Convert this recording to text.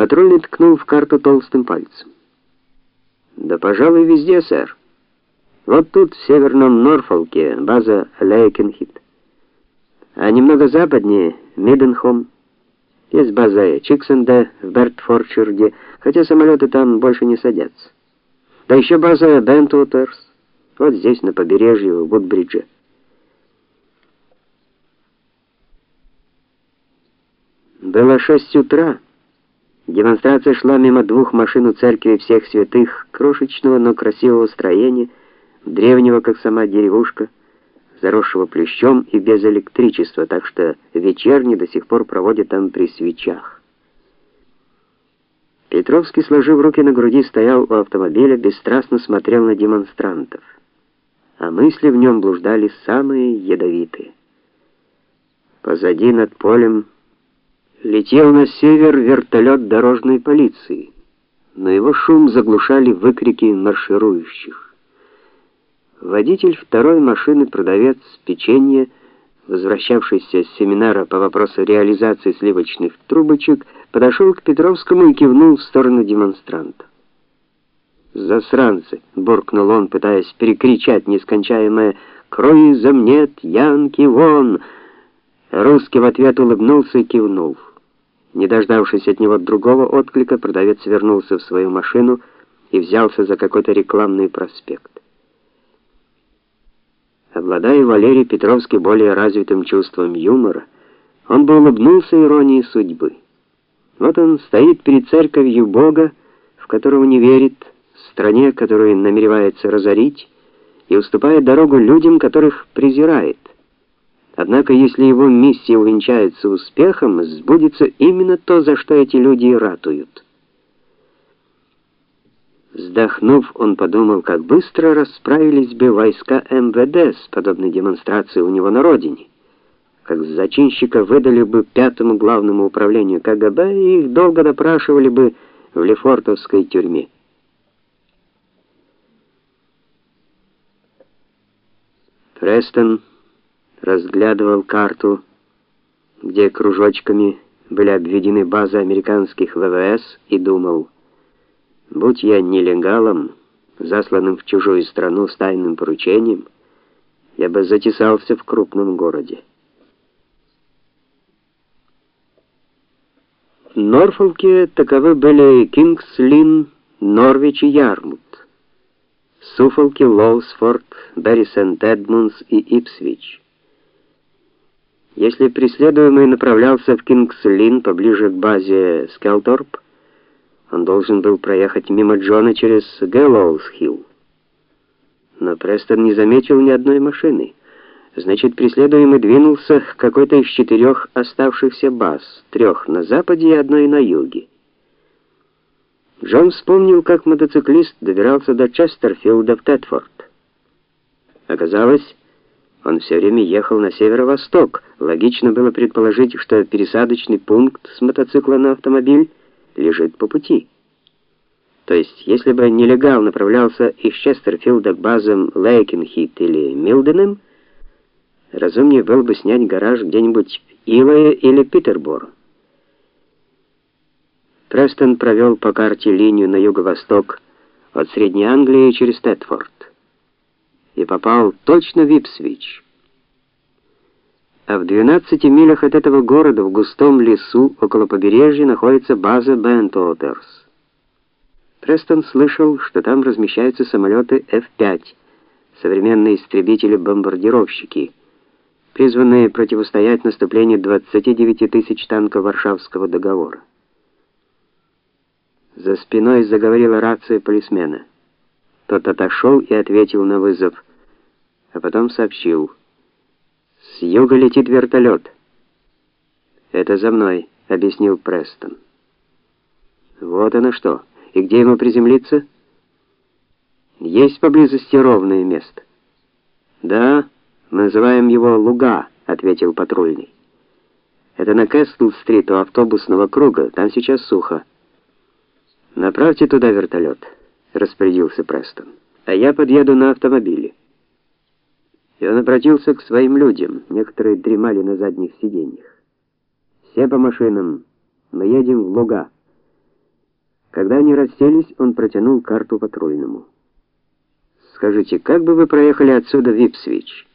Патрульный ткнул в карту толстым пальцем. Да, пожалуй, везде, сэр. Вот тут, в северном Норфолке, база Лейкенхит. А немного западнее Миденхом. Есть база Чиксенда в Бертфордширде, хотя самолеты там больше не садятся. Да еще база Бентутерс. Вот здесь на побережье в Вудбридже. Было шесть утра. Демонстрация шла мимо двух машин у церкви всех святых, крошечного, но красивого строения, древнего, как сама деревушка, заросшего плющом и без электричества, так что вечерни до сих пор проводят там при свечах. Петровский, сложив руки на груди, стоял у автомобиля, бесстрастно смотрел на демонстрантов. А мысли в нем блуждали самые ядовитые. Позади над полем летел на север вертолет дорожной полиции, но его шум заглушали выкрики марширующих. Водитель второй машины, продавец печенья, возвращавшийся с семинара по вопросу реализации сливочных трубочек, подошел к Петровскому и кивнул в сторону демонстранта. «Засранцы!» — буркнул он, пытаясь перекричать нескончаемое «Крой замнет, Янки вон!» Русский в ответ улыбнулся и кивнул. Не дождавшись от него другого отклика, продавец вернулся в свою машину и взялся за какой-то рекламный проспект. Обладая Валерий Петровский более развитым чувством юмора, он бы улыбнулся иронии судьбы. Вот он стоит перед церковью Бога, в которого не верит, в стране, которую намеревается разорить, и уступает дорогу людям, которых презирает. Однако, если его миссия увенчается успехом, сбудется именно то, за что эти люди ратуют. Вздохнув, он подумал, как быстро расправились бы войска МВД с подобной демонстрацией у него на родине. Как зачинщика выдали бы пятому главному управлению КГБ и их долго допрашивали бы в Лефортовской тюрьме. Престон разглядывал карту, где кружочками были обведены базы американских ВВС и думал: будь я нелегалом, засланным в чужую страну с тайным поручением, я бы затесался в крупном городе. В Норфолке таковы были Кингс-Лин, Норвич и Ярмут. Суфолке, Лоустофт, Берри Сент-Эдмундс и Ипсвич. Если преследуемый направлялся в Кингс-Лин, поближе к базе Скелторп, он должен был проехать мимо Джона через Гэллоус-Хилл. Но Престон не заметил ни одной машины. Значит, преследуемый двинулся к какой-то из четырех оставшихся баз, трех на западе и одной на юге. Джон вспомнил, как мотоциклист добирался до Честерфилда в Тетфорд. Оказалось, он все время ехал на северо-восток. Логично было предположить, что пересадочный пункт с мотоцикла на автомобиль лежит по пути. То есть, если бы нелегал направлялся из Честерфилда к базам Лейкенхит или Милденем, разумнее было бы снять гараж где-нибудь в Илое или Питерборо. Престон провел по карте линию на юго-восток от Средней Англии через Тетфорд попал точно в Ипсвич. А в 12 милях от этого города в густом лесу около побережья находится база Бентотерс. Престон слышал, что там размещаются самолеты F-5, современные истребители-бомбардировщики, призванные противостоять наступлению 29 тысяч танков Варшавского договора. За спиной заговорила рация полисмена. Тот отошел и ответил на вызов а потом сообщил: "С юга летит вертолет». "Это за мной", объяснил Престон. "Вот оно что. И где ему приземлиться?" "Есть поблизости ровное место". "Да, называем его Луга", ответил патрульный. "Это на Кэстл-стрит у автобусного круга, там сейчас сухо. Направьте туда вертолет», — распорядился Престон. "А я подъеду на автомобиле". И он обратился к своим людям. Некоторые дремали на задних сиденьях. Все по машинам. Мы едем в Луга. Когда они расселись, он протянул карту патрульному. Скажите, как бы вы проехали отсюда в Ипсвич?